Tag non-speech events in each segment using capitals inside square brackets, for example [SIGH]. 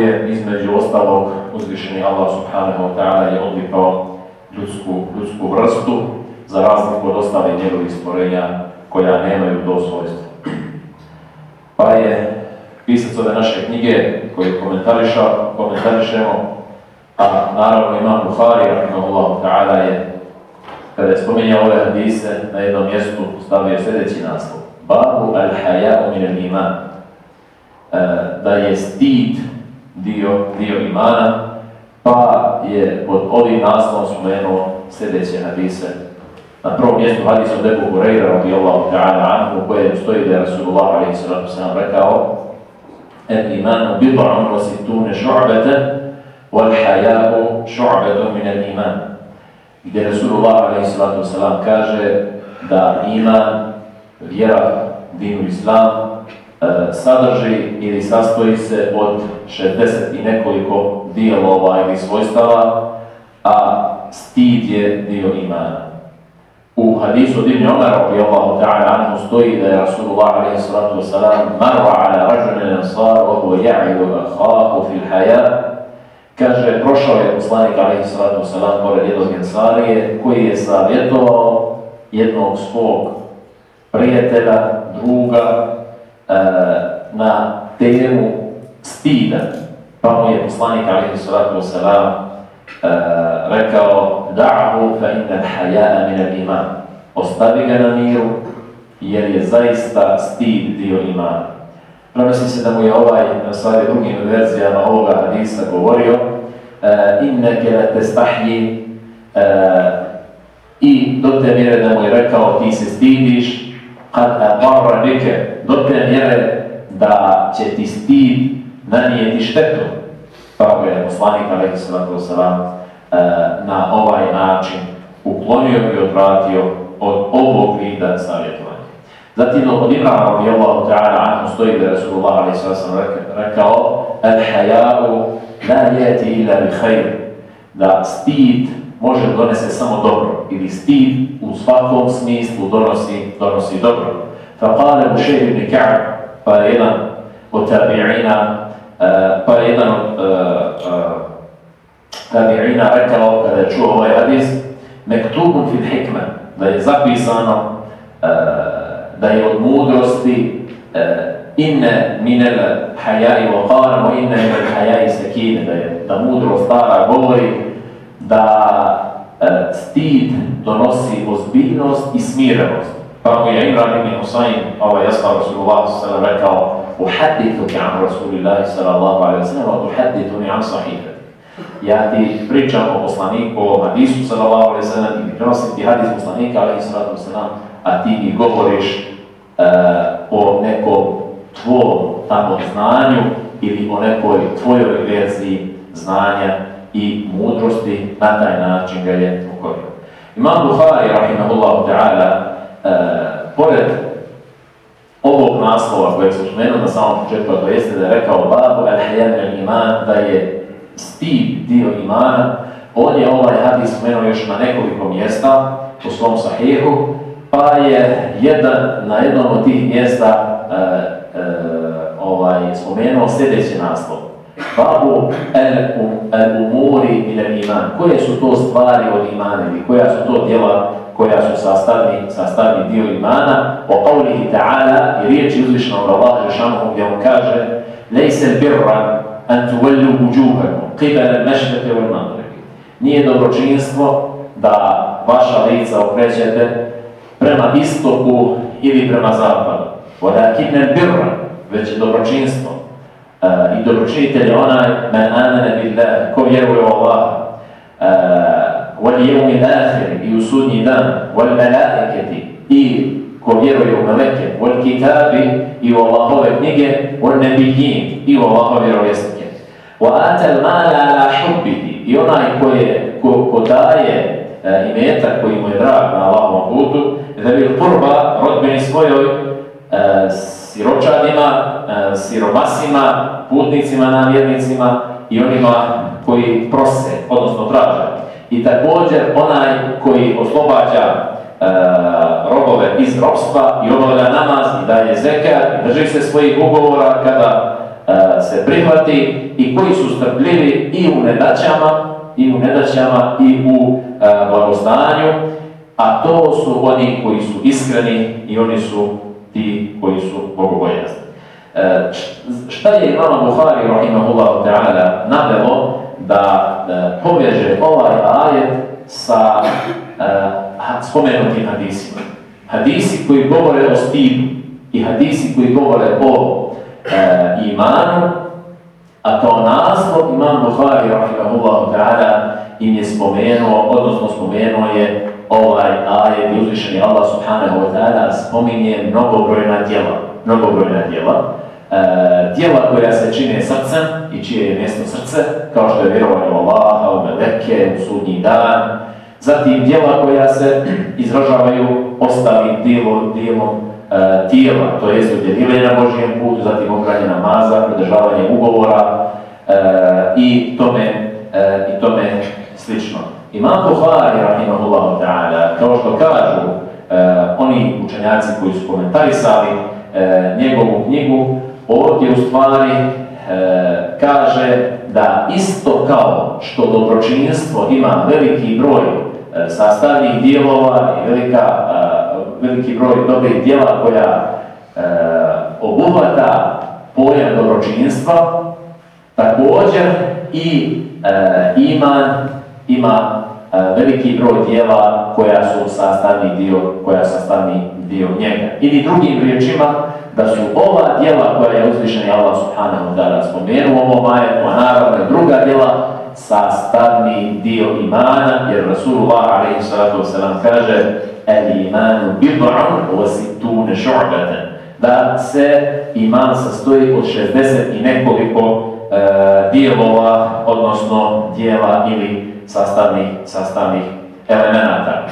po kojem između ostalog uzvišeni Allah subhanahu wa ta'ala je odlikao ljudsku, ljudsku vrstu za razliku od ostalih njegovih stvorenja koja nemaju to svojstvo. Pa je pisac ove naše knjige koje komentarišemo, a naravno imam Buhari, rahimahullahu ta'ala je kada je spominjao ove hadise na jednom mjestu stavio sljedeći naslov. Babu al-haya'u min al-iman. Da je stid dio, dio imana, pa je pod ovim naslovom spomenuo sljedeće hadise. Na prvom mjestu hadis od Ebu Hureyra radijallahu ta'ala anhu u kojem stoji da je Rasulullah alaihi sallatu sallam rekao El imanu bid'un wa sittune šu'batan wal haya'u šu'batun min al iman gdje Rasulullah alaihi sallam kaže da iman, vjera, dinu islam, sadrži ili sastoji se od 60 i nekoliko dijelova ili svojstava, a stid je dio imana. U hadisu Ibn Umar radijallahu ta'ala anhu stoji da je Rasulullah alaihi salatu wasalam marwa ala rajulin ansar wa huwa ya'idu akhahu fil haya Kaže, prošao je poslanik alaihi salatu wasalam pored jednog Ensarije koji je savjetovao jednog svog prijatelja, druga, e, na temu stida. Pa mu je poslanik alaihi salatu wasalam e, rekao da'ahu fa inna haja'a min al-iman. Ostavi ga na miru jer je zaista stid dio imana. Prenosi se da mu je ovaj, na stvari drugim verzijama ovoga hadisa govorio uh, inneke la testahji i do te mjere da mu je rekao ti se stidiš kad neke, do te mjere da će ti stid nanijeti štetu. Ga je poslanik sallatu wasalam uh, na ovaj način uklonio i odvratio od ovog vida savjetovanja. Zatim od Imrana radijallahu ta'ala anhu stoji da Rasulullah alaihi sallam rekao Al-haya'u la yati illa bi khair da stid može donese samo dobro ili stid u svakom smislu donosi, donosi dobro. فقال بشير بن كعب قال أيضا متابعينا آه، قال أيضا آه، آه، تابعينا ركبوا كذا شو هو الحديث مكتوب في الحكمة. ده زابيسانا ده مدرستي إن من الحياء وقال وإن من الحياء سكين. ده مدرس طار بوري ده ستيد تنصي اوزبيلنوس اسميرنوس Mu je Imran ibn Husayn, ovaj jasna Rasulullah sallam rekao Uhadithuki an Rasulillahi sallallahu alaihi wa sallam, wa tuhadithuni an sahifati. Ja ti pričam o poslaniku, o hadisu sallam, i prenosim ti hadis poslanika sallam, a ti mi govoriš uh, o nekom tvojom tamo znanju ili o nekoj tvojoj verziji znanja i mudrosti, na taj način ga je ukorio. Imam Buhari, rahimahullahu ta'ala, pored ovog naslova kojeg sam spomenuo na samom početku, to jeste da je rekao babu al-hayan iman da je stid dio imana, on je ovaj hadis spomenuo još na nekoliko mjesta u svom sahihu, pa je jedan, na jednom od tih mjesta uh, uh, ovaj, spomenuo sljedeći naslov. Babu el-umuri il iman. Koje su to stvari od imana ili koja su to djela koja su sastavni, sastavni dio imana? O qavlihi ta'ala i riječi uzvišnog Allah Žešanom gdje on kaže Lejse birra an tuvelju buđuhakom qibala al-mešreke wal magribi. Nije dobročinstvo da vaša lica okrećete prema istoku ili prema zapadu. Walakin al-birra, već je dobročinstvo. i dobročinitelj onaj men amene billah, ko vjeruje u Allah, jevmi ahir i u sudnji dan, melaiketi i ko vjeruje u meleke, kitabi i u Allahove knjige, nebijin i u Allahove vjerovjesnike. Atal mala ala hubbihi i onaj ko, je, ko, daje e, imetak koji mu je drag na Allahovom putu, da bi kurba rodbini svojoj e, siročadima, e, siromasima, putnicima, namjernicima i onima koji prose, odnosno traže. I također onaj koji oslobađa e, robove iz robstva i obavlja namaz i daje zekat i drži se svojih ugovora kada e, se prihvati i koji su strpljivi i u nedaćama i u nedaćama i u e, blagostanju, a to su oni koji su iskreni i oni su ti koji su bogobojazni. E, šta je imama Buhari, rahimahullahu ta'ala, navelo da e, poveže ovaj ajet sa e, spomenutim hadisima. Hadisi koji govore o stidu i hadisi koji govore o e, imanu, a kao naslov imam Buhari, rahimahullahu ta'ala, im je spomenuo, odnosno spomenuo je ovaj ajet i uzvišeni Allah subhanahu wa ta'ala spominje mnogobrojna djela. Mnogobrojna djela. E, djela koja se čine srcem i čije je mjesto srce, kao što je vjerovanje u Allaha, u Meleke, u sudnji dan. Zatim djela koja se [CLEARS THROAT] izražavaju ostalim dijelom, dijelom e, tijela, to je udjelivanje na Božijem putu, zatim okrajanje namaza, pridržavanje ugovora e, i tome, i tome slično. Imam Buhari, rahimahullahu ta'ala, kao što kažu oni učenjaci koji su komentarisali njegovu knjigu, ovdje u stvari e, kaže da isto kao što dobročinstvo ima veliki broj e, sastavnih dijelova i velika, e, veliki broj dobrih dijela koja obuhvata pojam dobročinstva, također i iman ima veliki broj dijela koja su sastavni dio, koja sastavni dio njega. Ili drugim riječima, da su ova dijela koja je uzvišeni Allah subhanahu ta'ala spomenuo ovom ajetu, a naravno druga dijela, sastavni dio imana, jer Rasulullah wasallam kaže el imanu bid'un wa situne šu'batan da se iman sastoji od 60 i nekoliko e, dijelova, odnosno dijela ili sastavnih, sastavnih elemenata.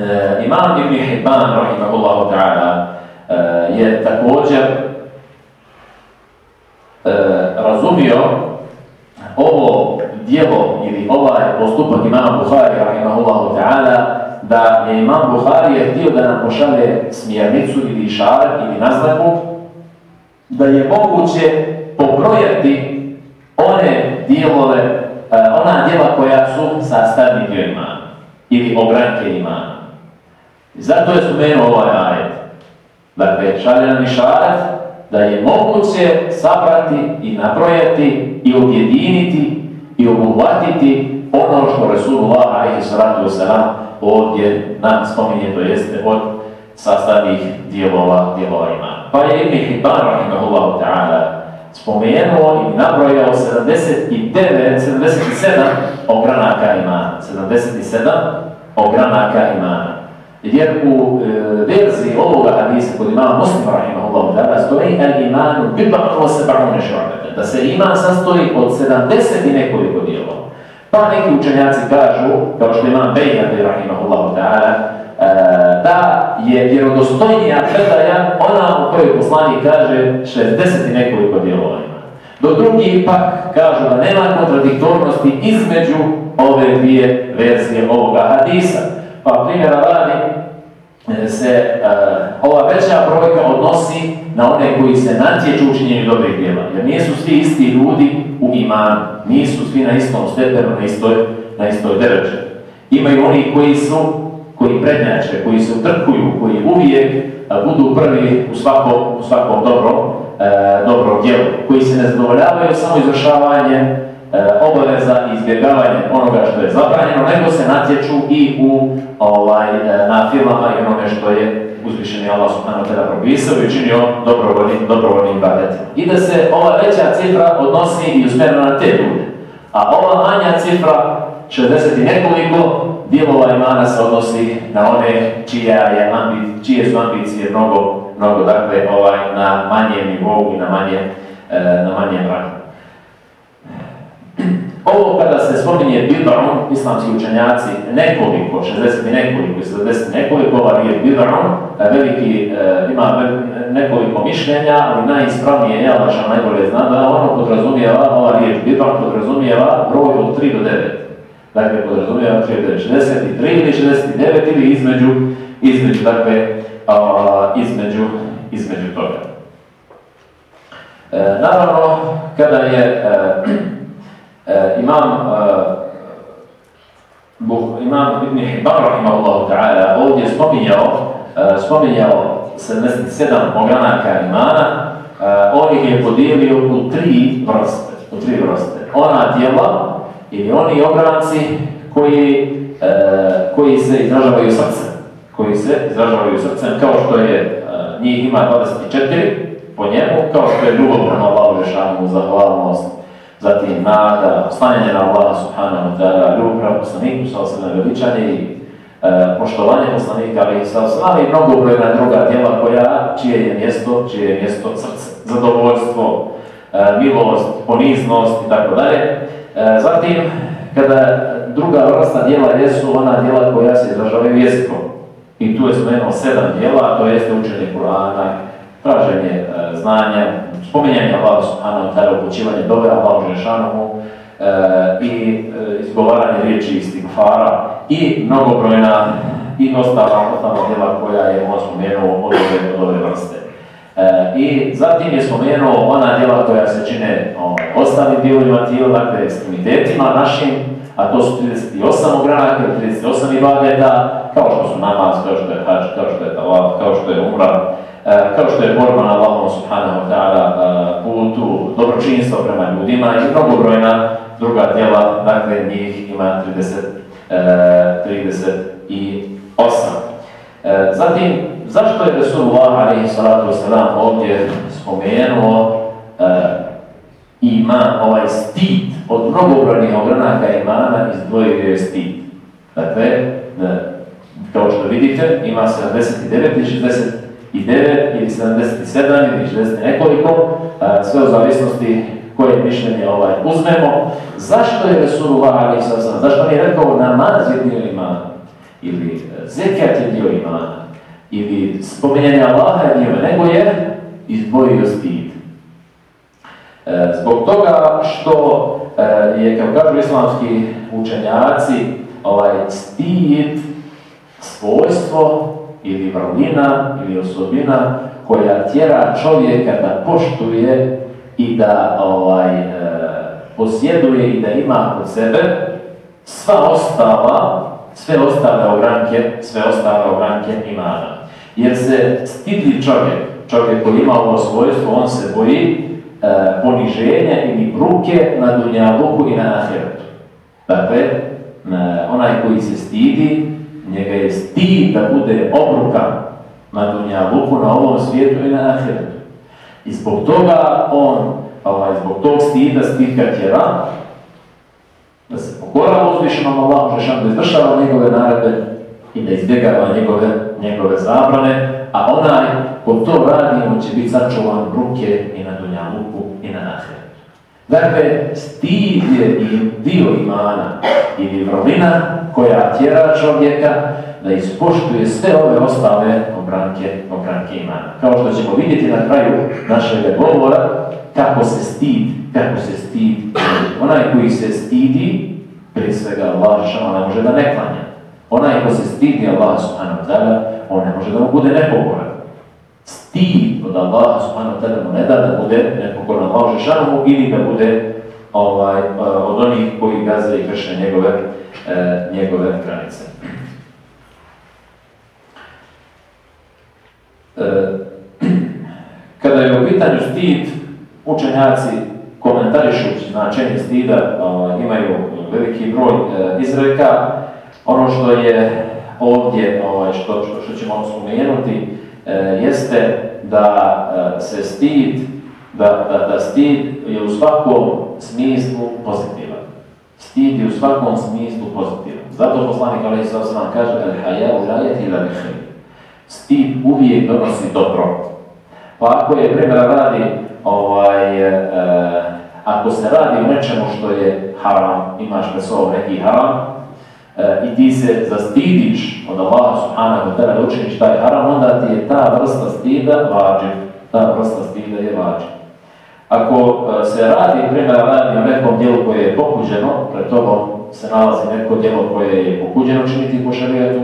E, imam Ibn Hibban, rahimahullahu ta'ala, e, je također e, razumio ovo dijelo ili ovaj postupak imama Buhari, rahimahullahu ta'ala, da je imam Buhari je htio da nam pošalje smjernicu ili šaret ili naznaku, da je moguće pobrojati one dijelove ona djela koja su sastavni dio imana ili ogranke imana. Zato je spomenuo ovaj ajet. Dakle, šalje nam da je moguće sabrati i nabrojati i objediniti i obuhvatiti ono što Resulullah alaihi sallatu wasalam ovdje nam spominje, to jeste od sastavnih dijelova, dijelova imana. Pa je Ibn Hibban, rahimahullahu ta'ala, spomenuo i nabrojao 79, 77 ogranaka imana. 77 ogranaka imana. Jer u e, verziji ovoga hadisa kod imama muslima rahimahullahu ta'ala stoji el imanu biba'nu se ba'nu nešornete. Da se iman sastoji od 70 i nekoliko dijelova. Pa neki učenjaci kažu, kao što imam Bejhadi rahimahullahu ta'ala, E, da je vjerodostojnija predaja ona u kojoj poslanik kaže 60 i nekoliko dijelova ima. Do drugi pak kažu da nema kontradiktornosti između ove dvije verzije ovoga hadisa. Pa primjera radi se uh, ova veća brojka odnosi na one koji se natječu u činjenju dobrih djela. Jer nisu svi isti ljudi u imanu. Nisu svi na istom stepenu, na istoj, na istoj dereče. Imaju oni koji su koji prednjače, koji se utrkuju, koji uvijek budu prvi u svakom, u svakom dobrom, e, dobrom djelu, koji se ne zadovoljavaju samo izvršavanje e, obaveza i izbjegavanje onoga što je zabranjeno, nego se natječu i u ovaj, e, na filmama i onome što je uzvišeni Allah subhanahu ta'ala propisao i učinio dobrovoljnim, dobrovoljnim ibadetima. I da se ova veća cifra odnosi i usmjerena na te ljude. A ova manja cifra, 60 i nekoliko, dijelova imana se odnosi na one čija je ambi, čije su ambicije mnogo, mnogo dakle, ovaj, na manje nivou i na manje, e, na manje rangu. Ovo kada se spominje Bid'un, islamski učenjaci, nekoliko, 60 i nekoliko, 70 nekoliko, ovaj je Bid'un, e, veliki, e, ima nekoliko mišljenja, ali najispravnije je, Allaša najbolje zna, da ono podrazumijeva, ova riječ Bid'un podrazumijeva broj od 3 do 9. Dakle, podrazumijeva 3 do 63 ili 69 ili između, između, dakle, između, između toga. E, naravno, kada je E, imam uh, imam Ibn Hibban rahimahullah ta'ala ovdje spominjao uh, spominjao 77 ogranaka imana on ih je podijelio u tri vrste u tri vrste. Ona djela ili oni ogranci koji koji se izražavaju srcem koji se izražavaju srcem kao što je njih ima 24 po njemu kao što je ljubav prema Allahu zahvalnost zatim nada, oslanjanje na Allaha subhanahu wa ta'ala, ljubav prema poslaniku, sa veličanje i e, poštovanje poslanika, ali i osnovne i mnogo brojna druga djela koja, čije je mjesto, čije je mjesto srce, zadovoljstvo, e, milost, poniznost i tako dalje. E, zatim, kada druga vrsta djela jesu ona djela koja se izražavaju jezikom. I tu je spomenuo sedam djela, to jeste učenje Kur'ana, traženje e, znanja, spominjanje Allah subhanahu wa ta'ala, upućivanje dobe Allah Žešanomu e, i e, izgovaranje riječi istighfara i mnogobrojna i ostala ostala djela koja je on spomenuo od ove, od vrste. I zatim je spomenuo ona djela koja se čine o, ostalim dijelima tijela, dakle ekstremitetima našim, a to su 38 ogranaka, 38 ibadeta, kao što su namaz, kao što je hač, kao što je talaf, kao što je umra, kao što je borba na Allahom subhanahu wa ta'ala e, putu, dobročinstvo prema ljudima i mnogobrojna druga djela, dakle njih ima 30, 38. E, zatim, zašto je Resulullah alaihi salatu wasalam ovdje spomenuo ima ovaj stid od mnogobrojnih ogranaka imana izdvojio je stid. Dakle, kao što vidite, ima 79 i 60 i 9 ili 77 ili 60 nekoliko, sve u zavisnosti koje mišljenje ovaj uzmemo. Zašto je Resulullah ali sam, zašto mi je rekao namaz je dio imana ili e, zekat je dio imana ili spominjanje Allaha je dio nego je izdvojio stid. E, zbog toga što e, je, kao kažu islamski učenjaci, ovaj stid svojstvo ili vrlina ili osobina koja tjera čovjeka da poštuje i da ovaj, e, posjeduje i da ima kod sebe sva ostala, sve ostale ogranke, sve ostale ogranke imana. Jer se stidli čovjek, čovjek koji ima ovo svojstvo, on se boji e, poniženja ili bruke na dunjaluku i na ahiretu. Dakle, e, onaj koji se stidi, njega je stid da bude obrukan na Dunjaluku, na ovom svijetu i na Ahiretu. I zbog toga on, ovaj, zbog tog stida, stid ga tjera, da se pokora uzvišenom Allahu Žešan, da izvršava njegove naredbe i da izbjegava njegove, njegove zabrane, a onaj ko to radi, on će biti začuvan ruke i na Dunjaluku i na Ahiretu. Dakle, stid je i dio imana ili vrlina koja tjera čovjeka da ispoštuje sve ove ostale obranke, obranke imana. Kao što ćemo vidjeti na kraju našeg govora, kako se stid, kako se stid, onaj koji se stidi, prije svega Allah ne može da ne klanja. Onaj ko se stidi Allah on ne može da mu bude nepokoran. Stid od Allah subhanahu ta'ala mu ne da da bude nepokoran Allah šama ili da bude ovaj, od onih koji gaze i krše njegove e, njegove granice. E, [CLEARS THROAT] kada je u pitanju stid, učenjaci komentarišući značenje stida ovaj, imaju veliki broj izreka. Ono što je ovdje ovaj, što, što, ćemo spomenuti jeste da se stid, da, da, da stid je u svakom smislu pozitivan. Stid je u svakom smislu pozitivan. Zato poslanik Ali Isra kaže da haja ulajeti ila Stid uvijek donosi dobro. Pa ako je primjera radi, ovaj, e, ako se radi o nečemu što je haram, imaš pred neki haram, e, i ti se zastidiš od Allaha subhanahu wa ta'ala učiniš taj haram, onda ti je ta vrsta stida vađiv. Ta vrsta stida je vađiv. Ako e, se radi, primjera radi o nekom dijelu koje je pokuđeno, pred tobom se nalazi neko djelo koje je pokuđeno činiti po šarijetu,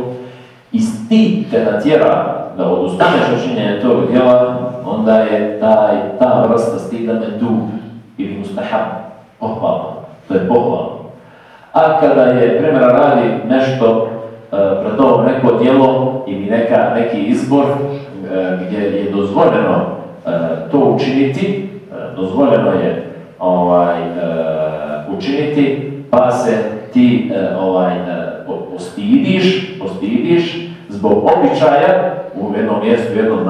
i stid te natjera da odustaneš od činjenja tog djela, onda je taj, ta vrsta stida medub ili mustahab, pohvalno. To je pohvalno. A kada je, primjera radi nešto e, pred neko djelo ili neka, neki izbor e, gdje je dozvoljeno e, to učiniti, e, dozvoljeno je ovaj, učiniti, pa se ti ovaj, postidiš, postidiš zbog običaja u jednom mjestu, u jednom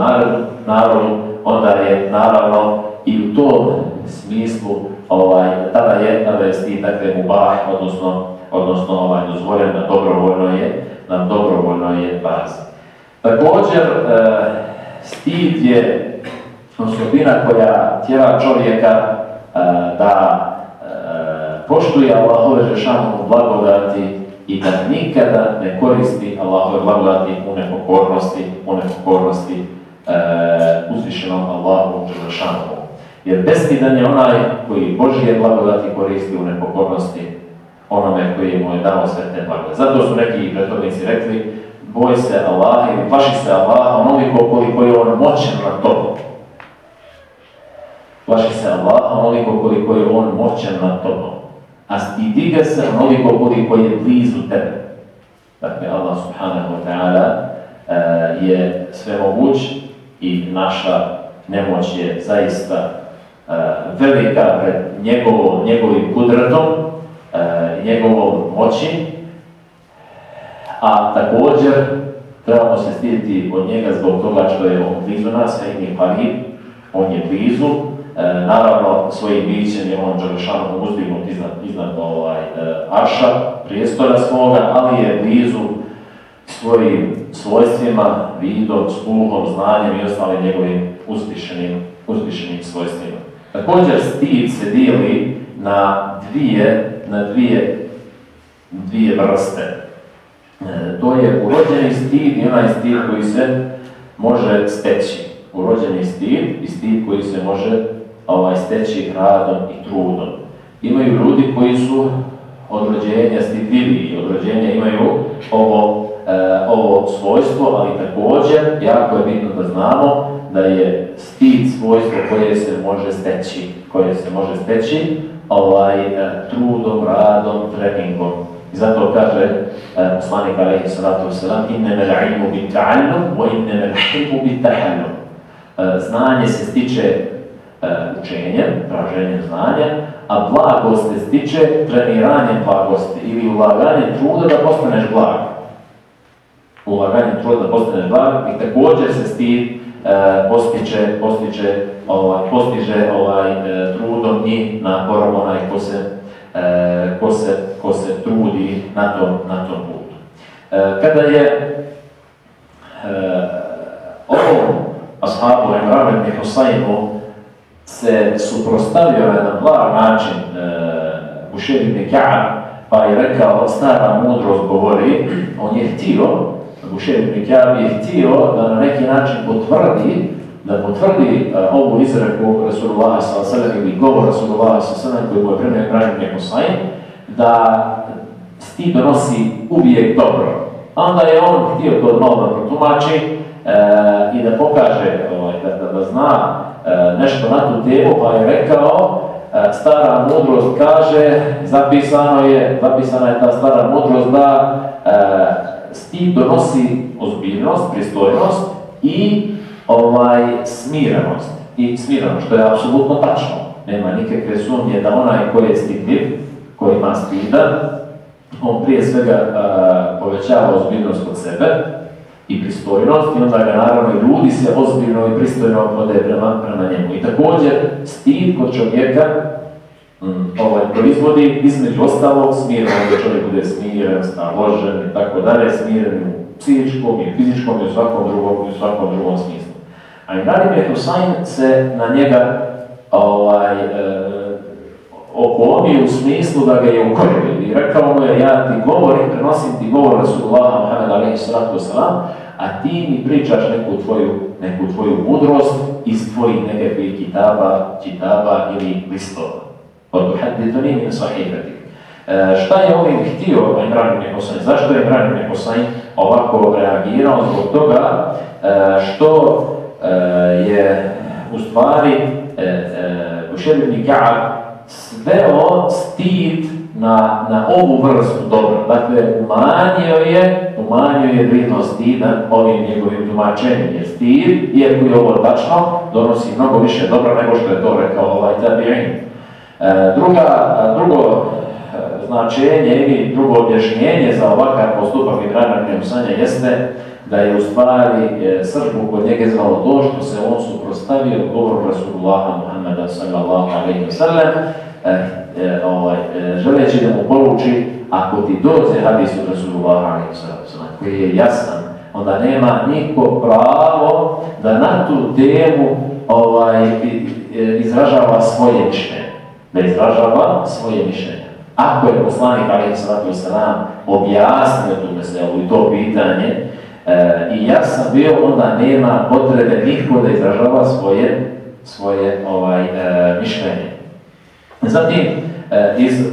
narodu onda je naravno i u tom smislu ovaj, tada je, tada je mubah, odnosno, odnosno ovaj, dozvoljen na dobrovoljno je, na dobrovoljno je bazi. Također, e, stid je osobina koja tjera čovjeka e, da e, poštuje Allahove žešanu blagodati i da nikada ne koristi Allahove blagodati u nepokornosti, u nepokornosti uzvišenom Allahu Đelešanu. Jer bestidan je onaj koji Božije blagodati koristi u nepokornosti onome koji mu je dao sve te blagodati. Zato su neki prethodnici rekli, boj se Allah ili plaši se Allah onoliko koliko je on moćan na to. Plaši se Allah onoliko koliko je on moćan na to a stidi ga se onoliko koliko je blizu tebe. Dakle, Allah subhanahu wa ta'ala uh, je svemoguć i naša nemoć je zaista velika pred njegovo, njegovim kudretom, uh, njegovom moći, a također trebamo se stiditi od njega zbog toga što je on blizu nas, a i mi on je blizu, E, naravno, svojim bićem je on Đelešanu uzdignut iznad, iznad ovaj, Arša, prijestora svoga, ali je blizu svojim svojstvima, vidom, sluhom, znanjem i ostalim njegovim uzvišenim, uzvišenim svojstvima. Također, stid se dijeli na dvije, na dvije, dvije vrste. E, to je urođeni stid i onaj stid koji se može steći. Urođeni stid i stid koji se može ovaj, steći radom i trudom. Imaju ljudi koji su od rođenja stidljivi od rođenja imaju ovo, e, ovo svojstvo, ali također jako je bitno da znamo da je stid svojstvo koje se može steći, koje se može steći ovaj, e, trudom, radom, treningom. I zato kaže e, poslanik alaihi salatu wasalam inneme l'ilmu bit ta'allum wa inneme l'hilmu bit tahallum. E, znanje se stiče učenjem, traženjem znanja, a blagost se stiče treniranjem blagosti ili ulaganjem truda da postaneš blag. Ulaganjem truda da postaneš blag i također se stid postiče, postiče, ovaj, postiže ovaj, e, trudom i naporom onaj ko se, e, ko se, ko se trudi na tom, na tom putu. E, kada je e, ovom ashabu Imran ibn Husaynu se suprostavio na jedan blag način e, Bušer ibn Ka'ab, pa je rekao, stara mudrost govori, on je htio, Bušer ibn Ka'ab je htio da na neki način potvrdi, da potvrdi e, ovu izreku Rasulullah s.a.v. ili govor Rasulullah s.a.v. koji mu je premijer Ibrahim Nekosain, da sti donosi uvijek dobro. Onda je on htio to malo protumači e, i da pokaže, ovaj, da, da, da zna E, nešto na tu temu, pa je rekao, e, stara mudrost kaže, zapisano je, zapisana je ta stara mudrost da stid donosi ozbiljnost, pristojnost i ovaj smirenost. I smirenost, što je apsolutno tačno. Nema nikakve sumnje da onaj koji je stidljiv, koji ima stida, on prije svega povećava ozbiljnost kod sebe i pristojnost i onda ga naravno i ljudi se ozbiljno i pristojno vode prema, prema njemu. I također stid kod čovjeka mm, ovaj, proizvodi između ostalog smiren, da čovjek bude smiren, staložen i tako dalje, smiren u psihičkom i fizičkom i u svakom drugom, i u svakom drugom smislu. A i Nadim Husain se na njega ovaj, e, u smislu da ga je ukorio i rekao mu je ja ti govorim, prenosim ti govor Rasulullah Muhammed alaihi sallatu wasalam, a ti mi pričaš neku tvoju, neku tvoju mudrost iz tvojih nekakvih kitaba, kitaba ili listova. Min sahihati. E, šta je ovim htio Imran ibn Husayn? Zašto je Imran ibn Husayn ovako reagirao? Zbog toga e, što e, je u stvari e, Bušer ibn Ka'ab sveo stid na, na ovu vrstu dobra. Dakle, umanjio je, umanjio je vrijednost stida ovim njegovim tumačenjem. Jer stid, iako je ovo tačno, donosi mnogo više dobra nego što je to rekao ovaj tabi'in. E, druga, drugo e, značenje ili drugo objašnjenje za ovakav postupak Ibrana Kremusanja jeste da je u stvari e, srđbu kod njega zvalo to što se on suprostavio govoru Rasulullaha Muhammeda sallallahu alaihi wa sallam e, e, ovaj, e, želeći da mu poruči ako ti dođe hadis Rasulullaha alaihi wa sallam koji je jasan onda nema niko pravo da na tu temu ovaj, e, izražava svoje mišljenje da izražava svoje mišljenje ako je poslanik alaihi wa sallam objasnio tu meselu i to pitanje E, I ja sam bio, onda nema potrebe niko da izražava svoje, svoje ovaj, e, mišljenje. Zatim, e, iz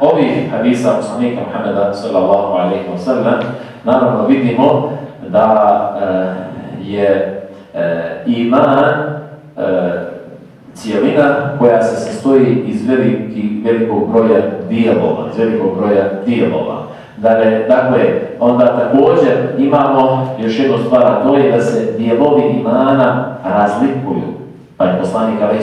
ovih hadisa poslanika Muhammeda sallallahu alaihi wa sallam, naravno vidimo da e, je e, iman e, cijelina koja se sastoji iz veliki, velikog broja dijelova, iz velikog broja dijelova. Dakle, onda također imamo još jednu stvar, a to je da se dijelovi imana razlikuju. Pa je poslanik Ali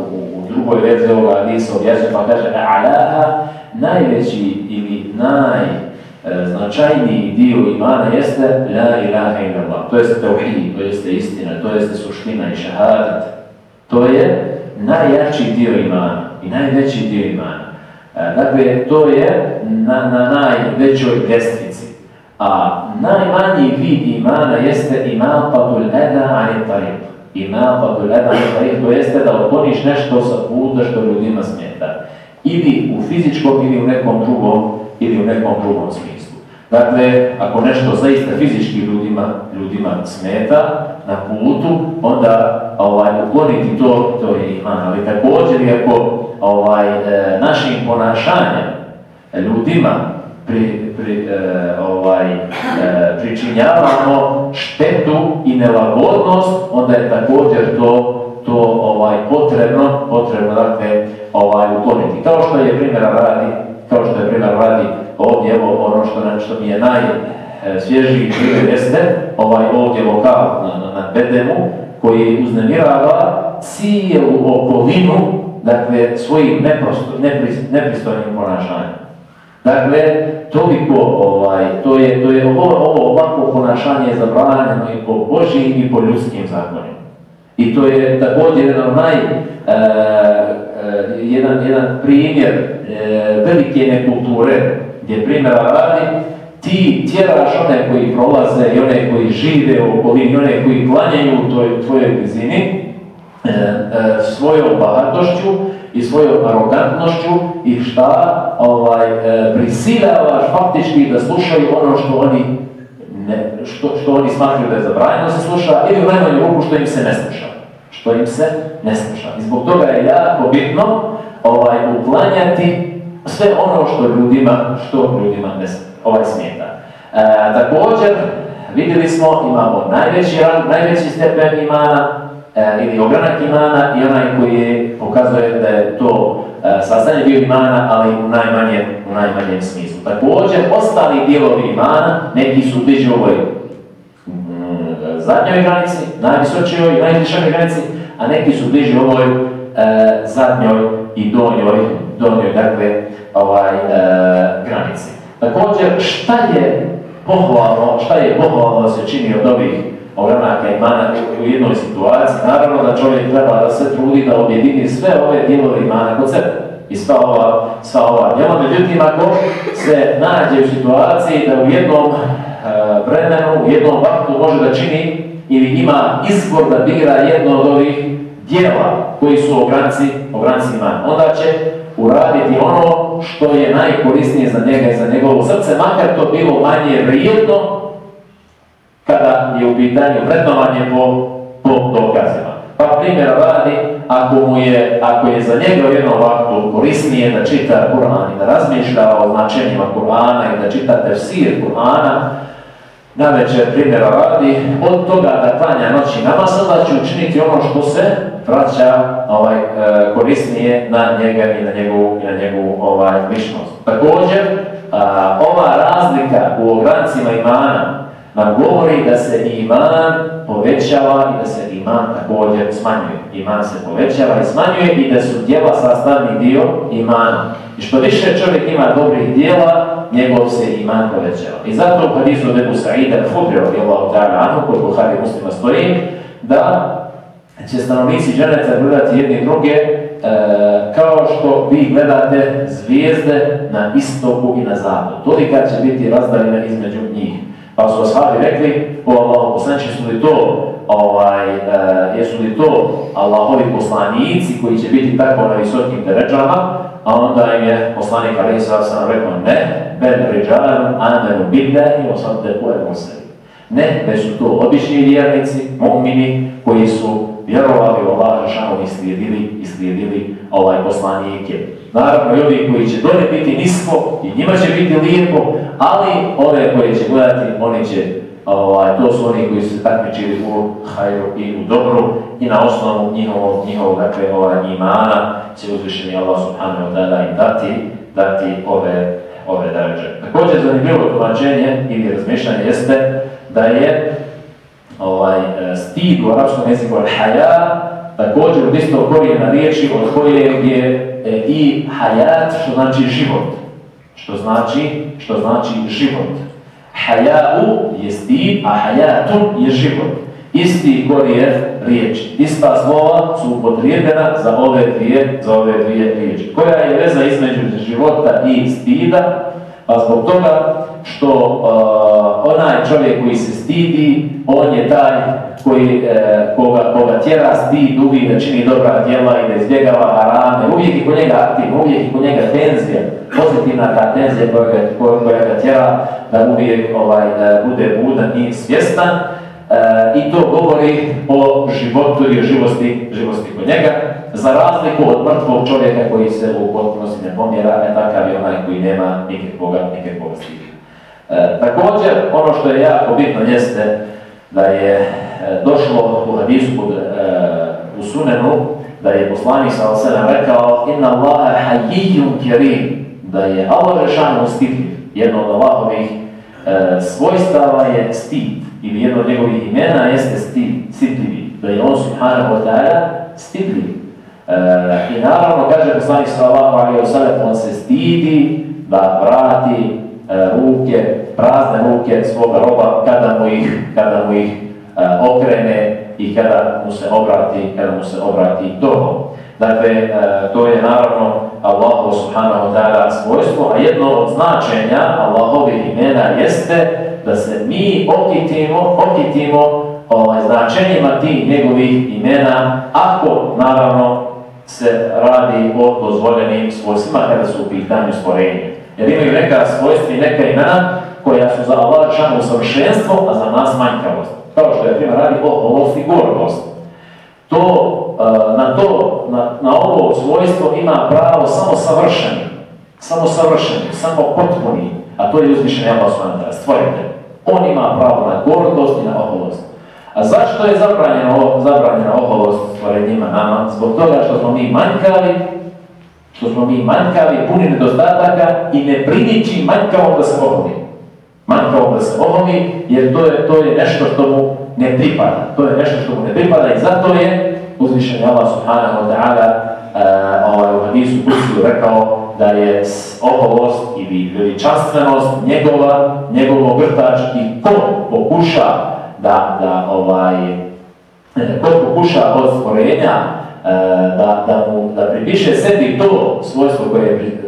u, u drugoj verziji ovoga Adisa objasnio pa kaže e, Alaha, najveći ili najznačajniji dio imana jeste La ilaha illallah, to jeste tauhid, to jeste istina, to jeste suština i šahadat. To je najjači dio imana i najveći dio imana. E, dakle, to je na, na najvećoj ljestvici. A najmanji vid imana jeste imapatul eda ani tariq. Imapatul eda ani tariq, to jeste da otkloniš nešto sa puta što ljudima smeta. Ili u fizičkom, ili u nekom drugom, ili u nekom drugom smislu. Dakle, ako nešto zaista fizički ljudima, ljudima smeta na putu, onda ovaj, ukloniti to, to je iman. Ali također, ako ovaj, e, našim ponašanjem ljudima pri, pri, e, ovaj, e, pričinjavamo štetu i nelagodnost, onda je također to to ovaj potrebno potrebno dakle ovaj ukloniti kao što je primjer radi kao što je primjer radi ovdje evo ono što što mi je naj svježiji primjer jeste ovaj ovdje lokal na, na, na Bedemu koji uznemirava cijelu okolinu dakle, svojim nepristojnim ponašanjem. Dakle, toliko, ovaj, to je, to je ovo, ovo ovako ponašanje zabranjeno i po Božijim i po ljudskim zakonima. I to je također jedan naj, e, e, jedan, jedan primjer e, velike nekulture, gdje primjera radi, ti tjeraš one koji prolaze i one koji žive u okolini, one koji klanjaju u toj, tvojoj blizini, E, e, svojom bahatošću i svojom arogantnošću i šta ovaj, e, prisiljavaš faktički da slušaju ono što oni ne, što, što oni smatruju da je zabranjeno se sluša ili u najmanju ruku što im se ne sluša. Što im se ne sluša. I zbog toga je jako bitno ovaj, uklanjati sve ono što ljudima, što ljudima ne ovaj, smeta. E, također, vidjeli smo, imamo najveći, najveći stepen imana, e, ili ogranak imana i onaj koji je, pokazuje da je to e, dio imana, ali u najmanjem, u najmanjem smislu. Također, ostali dijelovi imana, neki su bliži ovoj mm, zadnjoj granici, najvisočijoj i najvišoj granici, a neki su bliži ovoj zadnjoj i donjoj, donjoj, dakle, ovaj, e, granice. Također, šta je pohvalno, šta je pohvalno da se čini od ovih ogranaka imana u jednoj situaciji? Naravno da čovjek treba da se trudi da objedini sve ove dijelove imana kod sebe i sva ova, sva ova djela. Međutim, ako se nađe u situaciji da u jednom e, vremenu, u jednom vaktu može da čini ili ima izbor da bira jedno od ovih dijela koji su ogranci imana, onda će uraditi ono što je najkorisnije za njega i za njegovo srce, makar to bilo manje vrijedno kada je u pitanju vrednovanje po, po dokazima. Pa primjer radi, ako, mu je, ako je za njega jedno ovako korisnije da čita Kur'an i da razmišlja o značenjima Kur'ana i da čita tefsir Kur'ana, na večer primjera radi, od toga da klanja noći namaz, onda će učiniti ono što se vraća ovaj, e, korisnije na njega i na njegovu, i na njegovu ovaj, ličnost. Također, ova razlika u ograncima imana nam govori da se iman povećava i da se iman također smanjuje. Iman se povećava i smanjuje i da su djela sastavni dio imana. I što više čovjek ima dobrih djela, njegov se iman povećava. I zato u hadisu od Ebu Sa'ida al-Fudri radijallahu ta'ala anhu, koji Buhari muslima stoji, da će stanovnici dženeta gledati jedni druge e, kao što vi gledate zvijezde na istoku i na zapadu. Tolika će biti razdaljena između njih. Pa su ashabi rekli, o Allah, poslanči su li to, ovaj, e, jesu li to Allahovi poslanici koji će biti tako na visokim deređama, a onda im je poslanik Ali sam rekao, ne, bel ređalan, amenu billahi, osaddeku el muslim. Ne, već su to obični vjernici, mu'mini, koji su vjerovali u Allah Žešanu i slijedili, i slijedili ovaj poslanike. Naravno, i ovi koji će dole biti nisko i njima će biti lijepo, ali ove koje će gledati, oni će, ovaj, to su oni koji su takmičili u hajru i u dobru i na osnovu njihovog, njihovog dakle, ovaj, imana će uzvišeni Allah subhanahu wa ta'ala im dati, dati ove, ove daređe. Također, zanimljivo tumačenje ili razmišljanje jeste da je ovaj, stid u arapskom jeziku al-haja, također od istog korijena riječi od kojeg je e, i hayat, što znači život. Što znači, što znači život. Hayau je stid, a hayatun je život. Isti korijen riječi. Ista slova su upotrijebljena za ove dvije, za ove dvije riječi. Koja je veza između života i stida? Pa zbog toga što uh, onaj čovjek koji se stidi, on je taj koji, uh, koga, koga tjera stid uvijek da čini dobra djela i da izbjegava harame, uvijek je kod njega aktiv, uvijek je kod njega tenzija, pozitivna ta tenzija koja, koja, koja ga tjera da uvijek ovaj, uh, bude budan i svjestan. Uh, I to govori o životu i o živosti, živosti kod njega, za razliku od mrtvog čovjeka koji se u potpunosti ne pomjera, a takav je onaj koji nema nikakvoga, nikakvoga stida. E, također, ono što je jako bitno jeste da je e, došlo u hadisu e, u sunenu, da je poslanik sa rekao Inna Allaha hayyijun kerim, da je Allah rešano stidljiv. Jedno od Allahovih e, svojstava je stid, ili jedno od njegovih imena jeste stid, stidljivi, da je on subhanahu wa ta'ala stidljiv. E, I naravno, kaže poslanik sallallahu alaihi wa sallam, on se stidi da vrati E, ruke, prazne ruke svoga roba kada mu ih, kada mu uh, okrene i kada mu se obrati, kada mu se obrati to. Dakle, to je naravno Allahu subhanahu ta'ala svojstvo, a jedno od značenja Allahovih imena jeste da se mi okitimo, okitimo ovaj, značenjima tih njegovih imena, ako naravno se radi o dozvoljenim svojstvima kada su u pitanju stvorenja. Jer imaju neka svojstva i neka imena koja su za Allah šanu savršenstvo, a za nas manjkavost. Kao što je primjer radi oholost i gordost. To, e, na, to, na, na ovo svojstvo ima pravo samo savršeni. Samo savršeni, samo potpuni. A to je uzvišen Allah stvoritelj. On ima pravo na gordost i na oholost. A zašto je zabranjena, zabranjena oholost stvorenjima nama? Zbog toga što smo mi manjkali što smo mi manjkavi, puni nedostataka i ne priliči manjkavom da se oholi. Manjkavom da se oholi, jer to je, to je nešto što mu ne pripada. To je nešto što mu ne pripada i zato je uzvišen Allah subhanahu wa ta'ala uh, ovaj, u hadisu Kusiju rekao da je oholost ili veličanstvenost njegova, njegov grtač i ko pokuša da, da ovaj, ko pokuša od stvorenja e, da, da, mu, da pripiše sebi to svojstvo koje je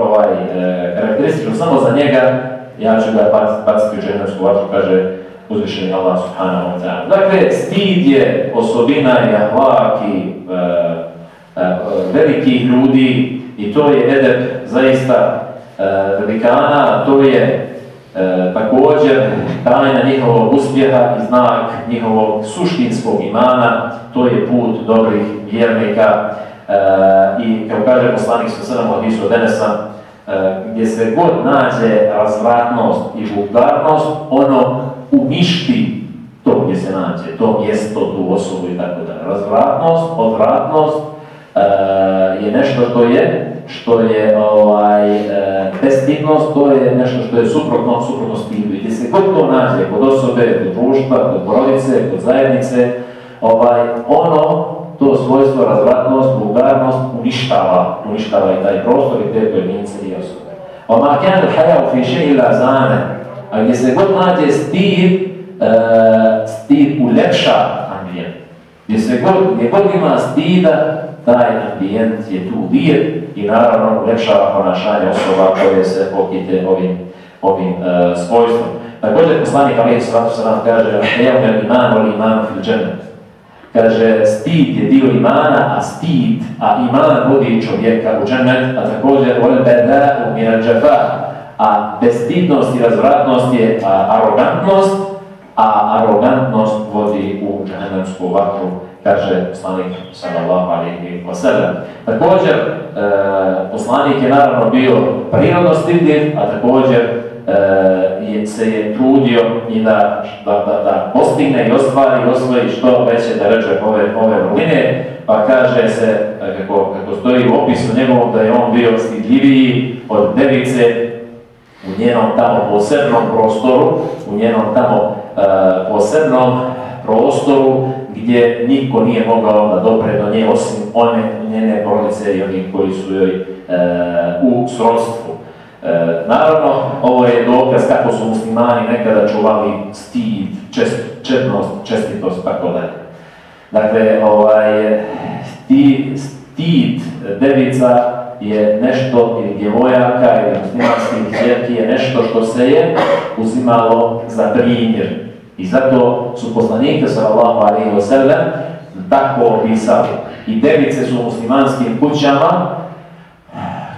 ovaj, e, karakteristično samo za njega, ja ću ga baciti u džehennemsku vatru, kaže uzvišeni Allah subhanahu wa ta'ala. Dakle, stid je osobina i ahlak i e, e, velikih ljudi i to je edep zaista e, velikana, to je e, također tajna njihovog uspjeha i znak njihovog suštinskog imana, to je put dobrih vjernika e, i kao kaže poslanik sa srnom od Isu Denesa, e, gdje se god nađe razvratnost i vulgarnost, ono uništi to gdje se nađe, to mjesto, tu osobu i tako dalje. Razvratnost, odvratnost e, je nešto što je što je ovaj, e, bestidnost, to je nešto što je suprotno, suprotno stilu. I gdje se god to nađe, kod osobe, kod društva, kod porodice, kod zajednice, ovaj, ono, to svojstvo, razvratnost, vulgarnost, uništava, uništava i taj prostor i te pojedince i osobe. Oma kjanu hajao fi še ila zane, a gdje se god nađe stid, uh, stid ulepša ambijent. Gdje se god, gdje god ima stida, taj ambijent je tu lijep i naravno ulepšava ponašanje osoba koje se okite ovim, ovim uh, svojstvom. Također poslanik Ali Sallatu Sallam kaže Hejavne iman oli iman fil. Kaže, stid je dio imana, a stid, a iman vodi čovjeka u džennet, a također vol beda u minal a bestidnost i razvratnost je arogantnost, a arogantnost vodi u džahennemsku vatru, kaže poslanik sallallahu alaihi wa sallam. Također, e, poslanik je naravno bio prirodno stidljiv, a također e, se je trudio i da, da, da, da postigne i ostvari i osvoji što veće da reče ove, ove vrline, pa kaže se, kako, kako stoji u opisu njegovom, da je on bio stidljiviji od device u njenom tamo posebnom prostoru, u njenom tamo e, posebnom prostoru gdje niko nije mogao da dopre do nje osim one njene porodice i oni koji su joj e, u srodstvu. E, naravno, ovo je dokaz kako su muslimani nekada čuvali stid, čest, četnost, čestitost, tako dalje. Dakle, ovaj, stid, stid devica je nešto, ili djevojaka, ili muslimanskih djevki je nešto što se je uzimalo za primjer. I zato su poslanike sallallahu alaihi wa sallam tako opisali. I device su muslimanskim kućama,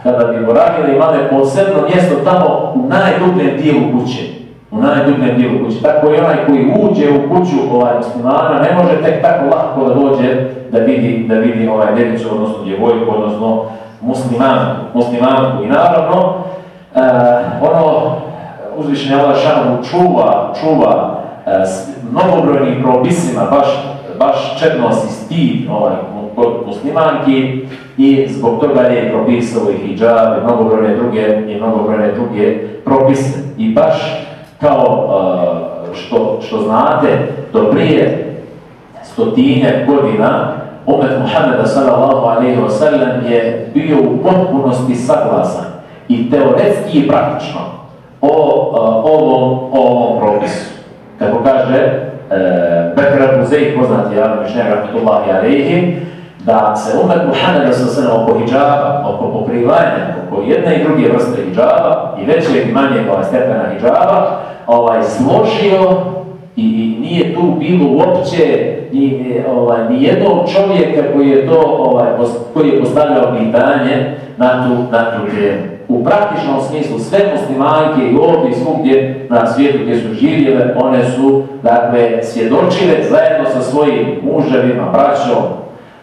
kada bi boravili, imale posebno mjesto tamo u najdubljem dijelu kuće. U najdubljem dijelu kuće. Tako i onaj koji uđe u kuću ovaj muslimana, ne može tek tako lako da dođe da vidi, da vidi ovaj devicu, odnosno djevojku, odnosno muslimanku, muslimanku. I naravno, uh, ono uzvišenje Allah čuva, čuva uh, mnogobrojnim propisima, baš, baš četnost i stid ovaj, muslimanki i zbog toga je propisao i hijab i mnogobrojne druge, i mnogobrojne druge propise. I baš kao uh, što, što znate, do prije stotinje godina umet Muhammeda sallallahu alaihi wa sallam je bio u potpunosti saglasan i teoretski i praktično o uh, ovom, ovom propisu. Kako kaže uh, Bekra Buzej, poznati javni mišljenja rahmetullahi alaihi, da se umet Muhammeda sallallahu oko hijjaba, oko pokrivanja, oko jedne i druge vrste hijjaba i veće i manje ovaj stepena hijjaba, ovaj, složio i nije tu bilo uopće ni, ovaj, ni jednog čovjeka koji je to ovaj, koji je postavljao pitanje na tu, na tu temu. U praktičnom smislu sve muslimanke i ovdje i svugdje na svijetu gdje su živjele, one su dakle, svjedočile zajedno sa svojim muževima, braćom,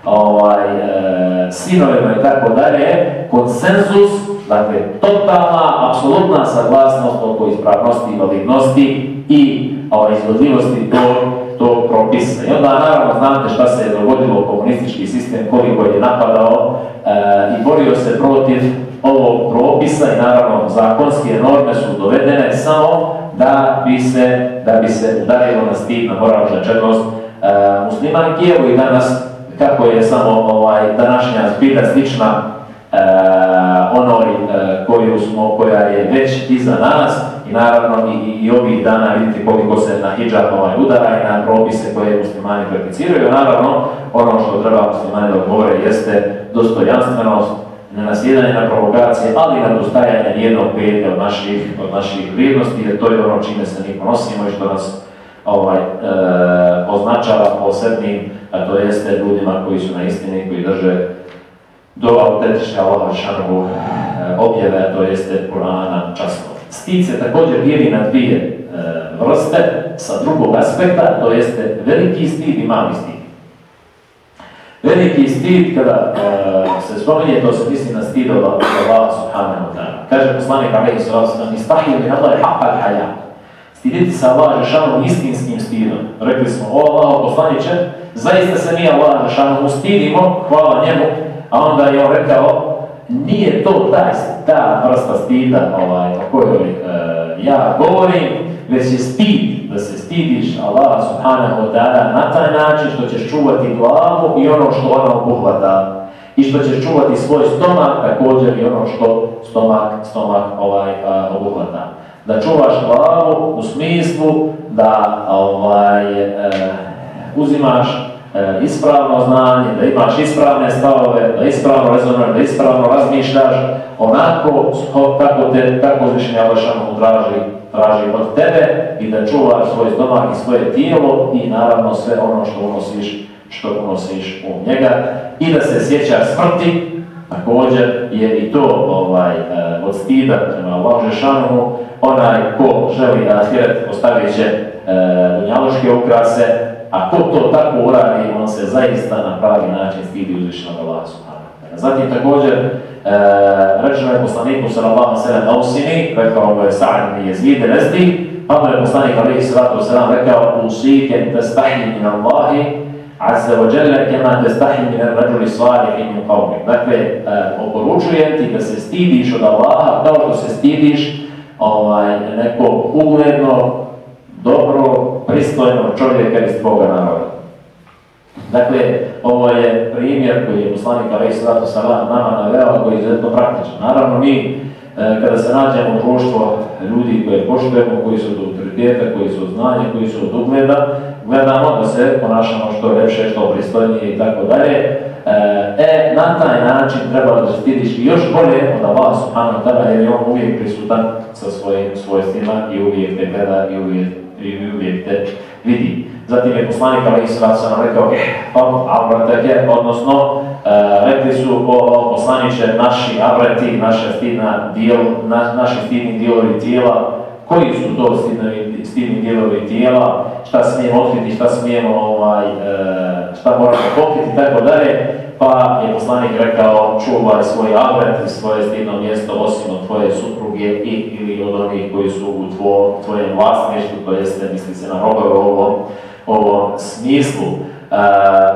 ovaj, e, sinovima i tako dalje, konsenzus, dakle, totalna, apsolutna saglasnost oko ispravnosti i validnosti i ovaj, izvodljivosti tog to propisa. I onda naravno znate šta se je dogodilo komunistički sistem, koliko je napadao e, i borio se protiv ovog propisa i naravno zakonske norme su dovedene samo da bi se, da bi se udarilo na stid, na moralnu četnost e, muslimanki. Evo i danas, kako je samo ovaj, današnja zbira slična onoj koju smo, koja je već iza nas i naravno i, i ovih dana vidite koliko se na hijab ovaj udara i na propise koje muslimani prakticiraju. Naravno, ono što treba muslimani da govore jeste dostojanstvenost, nenasjedanje na provokacije, ali i na dostajanje nijednog pete od naših, od naših vrijednosti, jer to je ono čime se mi ponosimo i što nas ovaj, e, označava posebnim, a to jeste ljudima koji su na istini, koji drže do autentične Allaha šanovu e, objave, to jeste Kur'ana časno. Stid se također dijeli na dvije e, vrste, sa drugog aspekta, to jeste veliki stid i mali stid. Veliki stid, kada e, se spominje, to se misli na stid od Allah subhanahu wa ta'ala. Kaže poslanik alaihi sallam, istahiju min Allah haqqa haja. Stiditi se Allah Žešanom istinskim stidom. Rekli smo, o Allah poslaniće, zaista se mi Allah Žešanom stidimo, hvala njemu, a onda je on rekao, nije to taj, ta vrsta stida ovaj, o kojoj e, ja govorim, već je stid, da se stidiš Allah subhanahu wa ta'ala na taj način što ćeš čuvati glavu i ono što ona obuhvata. I što ćeš čuvati svoj stomak, također i ono što stomak, stomak ovaj, obuhvata. Da čuvaš glavu u smislu da ovaj, e, uzimaš E, ispravno znanje, da imaš ispravne stavove, da ispravno rezonuješ, da ispravno razmišljaš onako kako te tako uzvišenje Allahšanu traži, traži od tebe i da čuvaš svoj stomak i svoje tijelo i naravno sve ono što unosiš, što unosiš u njega. I da se sjećaš smrti, također je i to ovaj, e, od stida prema Allahu onaj ko želi ahiret ostavit će e, ukrase, a ko to tako uradi, on se zaista na pravi način stidi uzvišenog Allaha Zatim također, rečeno je poslaniku sallallahu sallam Ausini, rekao je Sa'ad ibn Jezid Rezdi, pa mu je poslanik alaihi sallatu sallam rekao Usike testahi min Allahi, Azza wa jalla kema testahi min rajuli salihi min qawmi. Dakle, e, oporučujem ti da se stidiš od Allaha kao što se stidiš ovaj, neko ugledno, dobro, pristojnog čovjeka iz tvoga naroda. Dakle, ovo je primjer koji je poslanik Ali Sratu Salam nama naveo, koji je izuzetno praktičan. Naravno, mi e, kada se nađemo u društvo ljudi koje poštujemo, koji su od autoriteta, koji su od znanja, koji su od ugleda, gledamo da se ponašamo što lepše, što pristojnije i tako dalje. E, na taj način treba da se stidiš još bolje od Allah subhanahu ta'ala jer je on uvijek prisutan sa svojim svojstvima i uvijek te gleda i uvijek i uvijek te vidi. Zatim je poslanik Ali Isra sam rekao, eh, abrateke, odnosno, e, rekli su o, poslaniće naši abrati, naša stidna dijel, na, naši dijelovi tijela, koji su to stidni, dijelovi tijela, šta smijemo otkriti, šta smijemo, ovaj, e, šta moramo pokriti, tako dalje. Pa je poslanik rekao, čuvaj svoj abret i svoje stidno mjesto osim od tvoje supruge i ili od onih koji su u tvo, tvojem vlasništvu, to jeste, misli se na robove u ovom, smislu.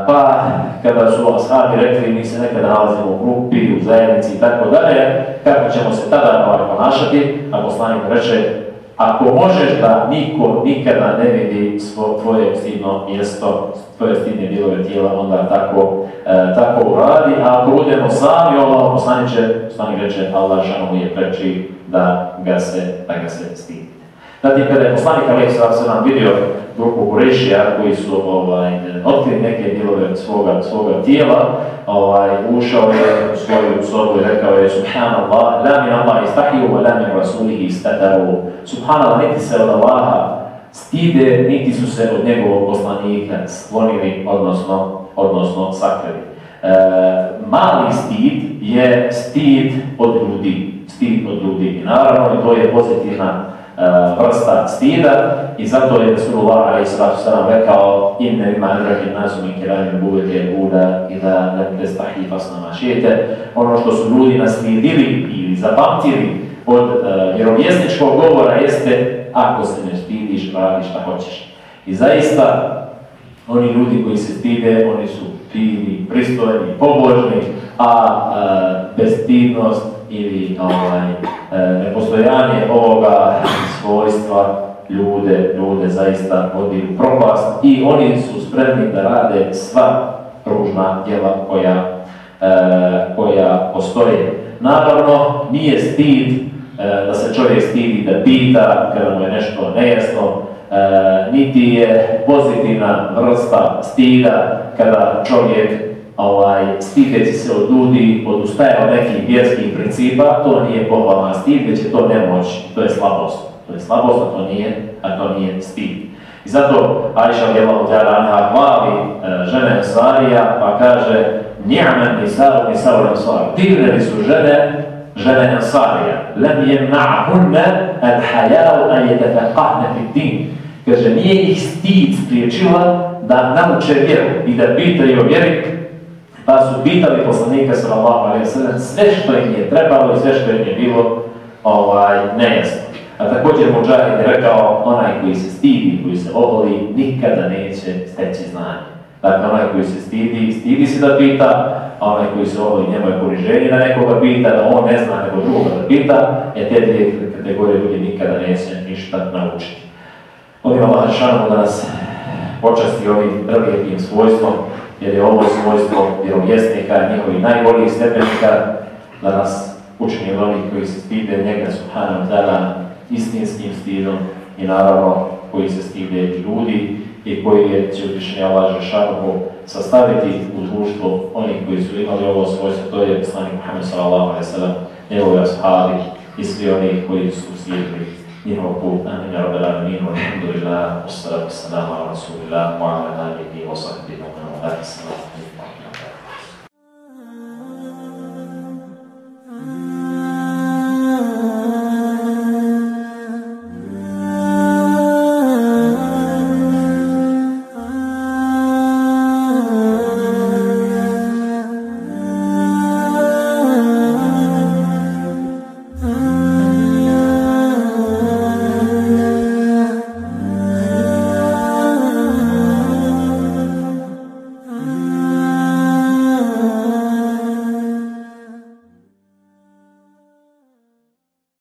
Pa kada su ashabi rekli mi se nekada nalazimo u grupi, u zajednici i tako dalje, kako ćemo se tada ovaj ponašati, a poslanik reče ako možeš da niko nikada ne vidi tvoje stidno mjesto, tvoje stidne dijelove tijela, onda tako, e, tako uradi. A ako budemo sami, Allah poslanik će, poslanik reče, Allah žanu je preči da ga se, da ga se stidi. Zatim kada je poslanik Ali nam vidio grupu Kurešija koji su ovaj, otkrili neke dijelove svoga, svoga tijela, ovaj, ušao je u svoju sobu i rekao je Subhanallah, la min Allah istahiju, wa la min rasulihi istataru. Subhanallah, niti se od Allaha stide, niti su se od njegovog poslanika sklonili, odnosno, odnosno sakrili. E, mali stid je stid od ljudi, stid od ljudi. I naravno, to je pozitivna vrsta stida i zato je Rasulullah a.s. rekao inne ima adrahi nasu min kirani buvete uda i da ne testahi fasnama šijete. Ono što su ljudi nastidili ili zapamtili od uh, vjerovjesničkog govora jeste ako se ne stidiš, radi šta hoćeš. I zaista, oni ljudi koji se stide, oni su fini, pristojni, pobožni, a uh, bestidnost ili ovaj, e, nepostojanje ovoga svojstva ljude, ljude zaista vodi u propast i oni su spremni da rade sva ružna djela koja, koja postoje. Naravno, nije stid e, da se čovjek stidi da pita kada mu je nešto nejasno, e, niti je pozitivna vrsta stida kada čovjek ovaj, stideći se od ljudi, odustaje od nekih vjerskih principa, to nije pohvalna stid, već je to nemoć, to je slabost. To je slabost, a to nije, a to nije stid. I zato Aisha Bjelao Anha hvali e, žene Ensarija, pa kaže Njamen nisaru nisaru Ensar. Divne su žene, žene Ensarija. Lem jemna'hunne al hajau a yetafaqahne fi din. Kaže, nije ih stid spriječila da nauče vjeru i da pitaju o pa su pitali poslanika alejhi ve sellem sve što im je trebalo i sve što im je bilo ovaj nejasno. A također Mujahid je rekao, onaj koji se stidi, koji se oholi, nikada neće steći znanje. Dakle, onaj koji se stidi, stidi se da pita, a onaj koji se oholi, njemu je poniženje da nekoga pita, da on ne zna nego drugoga da pita, je te dvije kategorije ljudi nikada neće ništa naučiti. Allah Žešanu da nas počasti ovim prelijepim svojstvom, jer je ovo svojstvo vjerovjesnika, njihovih najboljih stepenika, da nas učini onih koji se stide njega, subhanahu ta'ala, istinskim stidom i naravno koji se stide i ljudi i koji je će Allah Žešanu sastaviti u društvo onih koji su imali ovo svojstvo, to je poslanik Muhammed sallallahu alaihi sallam, njegovi ashabi i svi oni koji su slijedili njihov put. Amin, ja rabbi alhamdulillah, wassalatu wassalamu ala rasulillah, wa alihi wa sahbihi wa Thanks.